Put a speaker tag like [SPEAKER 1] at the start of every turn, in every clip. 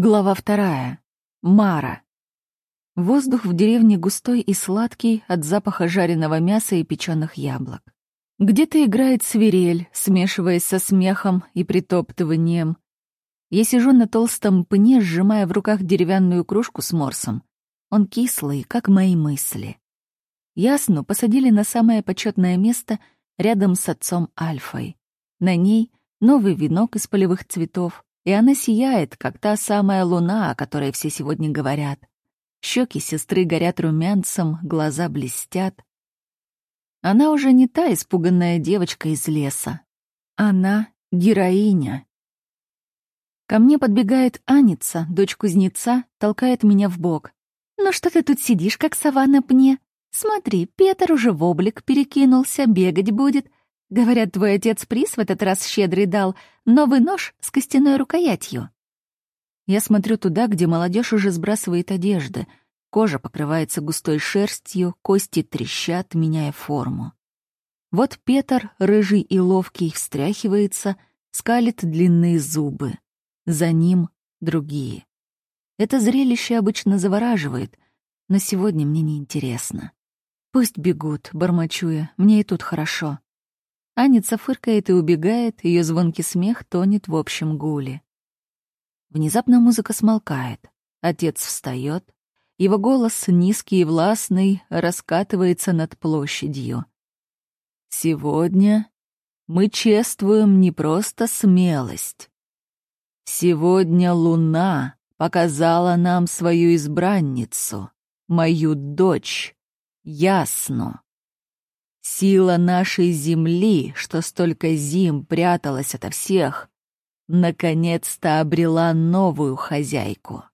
[SPEAKER 1] Глава вторая. Мара. Воздух в деревне густой и сладкий от запаха жареного мяса и печеных яблок. Где-то играет свирель, смешиваясь со смехом и притоптыванием. Я сижу на толстом пне, сжимая в руках деревянную кружку с морсом. Он кислый, как мои мысли. Ясну посадили на самое почетное место рядом с отцом Альфой. На ней новый венок из полевых цветов, и она сияет, как та самая луна, о которой все сегодня говорят. Щеки сестры горят румянцем, глаза блестят. Она уже не та испуганная девочка из леса. Она — героиня. Ко мне подбегает Аница, дочь кузнеца, толкает меня в бок. «Ну что ты тут сидишь, как сова на пне? Смотри, Петр уже в облик перекинулся, бегать будет. Говорят, твой отец приз в этот раз щедрый дал. Новый нож с костяной рукоятью. Я смотрю туда, где молодежь уже сбрасывает одежды. Кожа покрывается густой шерстью, кости трещат, меняя форму. Вот Петр, рыжий и ловкий, встряхивается, скалит длинные зубы. За ним другие. Это зрелище обычно завораживает, но сегодня мне не интересно. Пусть бегут, бормочу я, мне и тут хорошо. Аница фыркает и убегает, ее звонкий смех тонет в общем гуле. Внезапно музыка смолкает. Отец встает. Его голос, низкий и властный, раскатывается над площадью. «Сегодня мы чествуем не просто смелость. Сегодня луна показала нам свою избранницу, мою дочь, Ясно. Сила нашей земли, что столько зим пряталась ото всех, наконец-то обрела новую хозяйку.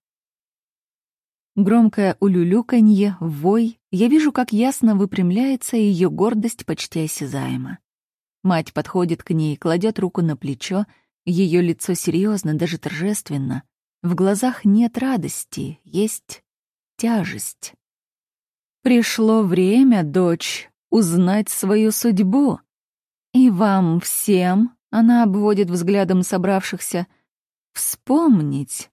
[SPEAKER 1] Громкое улюлюканье, вой, я вижу, как ясно выпрямляется, ее гордость почти осязаема. Мать подходит к ней, кладет руку на плечо, ее лицо серьезно, даже торжественно. В глазах нет радости, есть тяжесть. «Пришло время, дочь, узнать свою судьбу. И вам всем, она обводит взглядом собравшихся, вспомнить.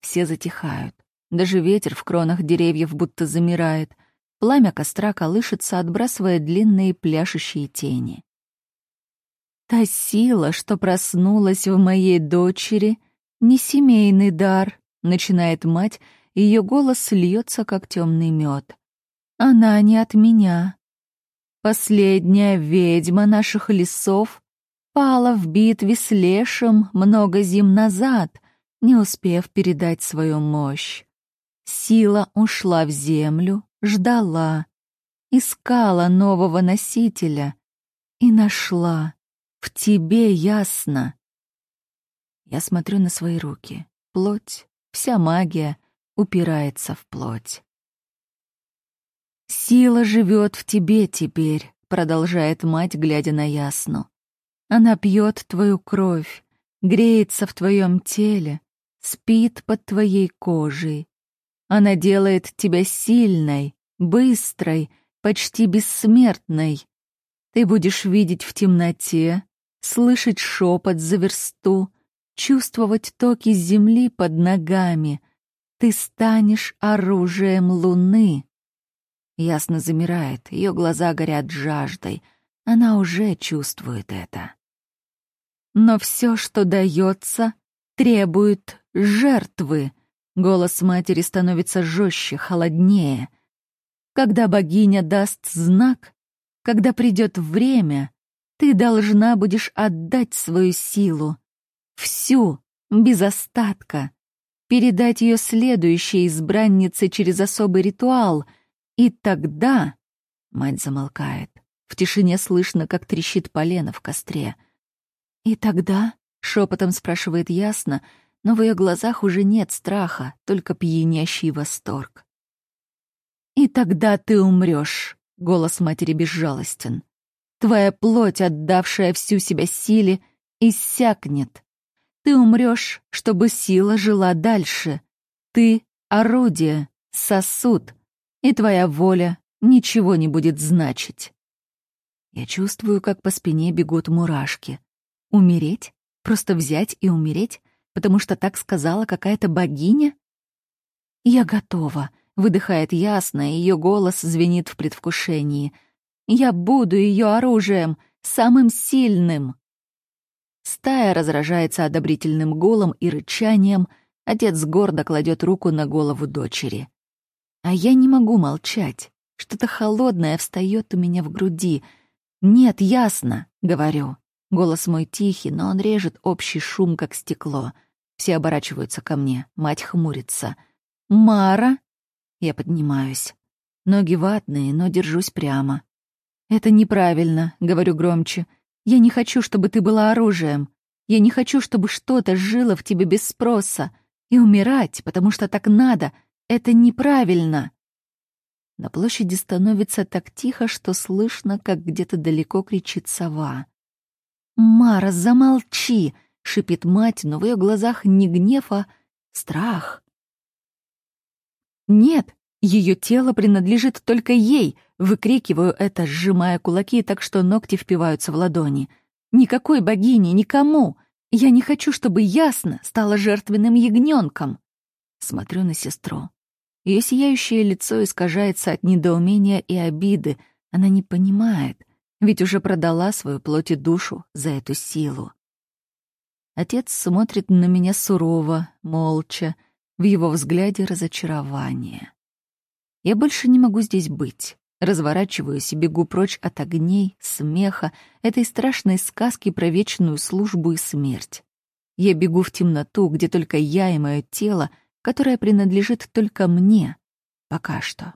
[SPEAKER 1] Все затихают. Даже ветер в кронах деревьев будто замирает. Пламя костра колышется, отбрасывая длинные пляшущие тени. Та сила, что проснулась в моей дочери, не семейный дар, начинает мать, ее голос льется, как темный мед. Она не от меня. Последняя ведьма наших лесов пала в битве с лешим много зим назад, не успев передать свою мощь. Сила ушла в землю, ждала, искала нового носителя и нашла. В тебе ясно. Я смотрю на свои руки. Плоть, вся магия упирается в плоть. «Сила живет в тебе теперь», — продолжает мать, глядя на Ясну. «Она пьет твою кровь, греется в твоем теле, спит под твоей кожей. Она делает тебя сильной, быстрой, почти бессмертной. Ты будешь видеть в темноте, слышать шепот за версту, чувствовать токи земли под ногами. Ты станешь оружием луны. Ясно замирает, ее глаза горят жаждой. Она уже чувствует это. Но все, что дается, требует жертвы. Голос матери становится жестче, холоднее. Когда богиня даст знак, когда придет время, ты должна будешь отдать свою силу. Всю, без остатка. Передать ее следующей избраннице через особый ритуал — и тогда... Мать замолкает. В тишине слышно, как трещит полено в костре. «И тогда?» — шепотом спрашивает ясно, но в ее глазах уже нет страха, только пьянящий восторг. «И тогда ты умрешь», — голос матери безжалостен. «Твоя плоть, отдавшая всю себя силе, иссякнет. Ты умрешь, чтобы сила жила дальше. Ты — орудие, сосуд, и твоя воля ничего не будет значить. Я чувствую, как по спине бегут мурашки. Умереть? Просто взять и умереть? потому что так сказала какая-то богиня? «Я готова», — выдыхает ясно, и ее голос звенит в предвкушении. «Я буду ее оружием, самым сильным!» Стая разражается одобрительным голом и рычанием, отец гордо кладет руку на голову дочери. А я не могу молчать. Что-то холодное встает у меня в груди. «Нет, ясно», — говорю. Голос мой тихий, но он режет общий шум, как стекло. Все оборачиваются ко мне, мать хмурится. «Мара?» Я поднимаюсь. Ноги ватные, но держусь прямо. «Это неправильно», — говорю громче. «Я не хочу, чтобы ты была оружием. Я не хочу, чтобы что-то жило в тебе без спроса. И умирать, потому что так надо, это неправильно». На площади становится так тихо, что слышно, как где-то далеко кричит сова. «Мара, замолчи!» — шипит мать, но в ее глазах не гнев, а страх. «Нет, ее тело принадлежит только ей!» — выкрикиваю это, сжимая кулаки так, что ногти впиваются в ладони. «Никакой богини, никому! Я не хочу, чтобы ясно стала жертвенным ягненком!» Смотрю на сестру. Ее сияющее лицо искажается от недоумения и обиды. Она не понимает — ведь уже продала свою плоть и душу за эту силу. Отец смотрит на меня сурово, молча, в его взгляде разочарование. Я больше не могу здесь быть. Разворачиваюсь и бегу прочь от огней, смеха, этой страшной сказки про вечную службу и смерть. Я бегу в темноту, где только я и мое тело, которое принадлежит только мне. Пока что.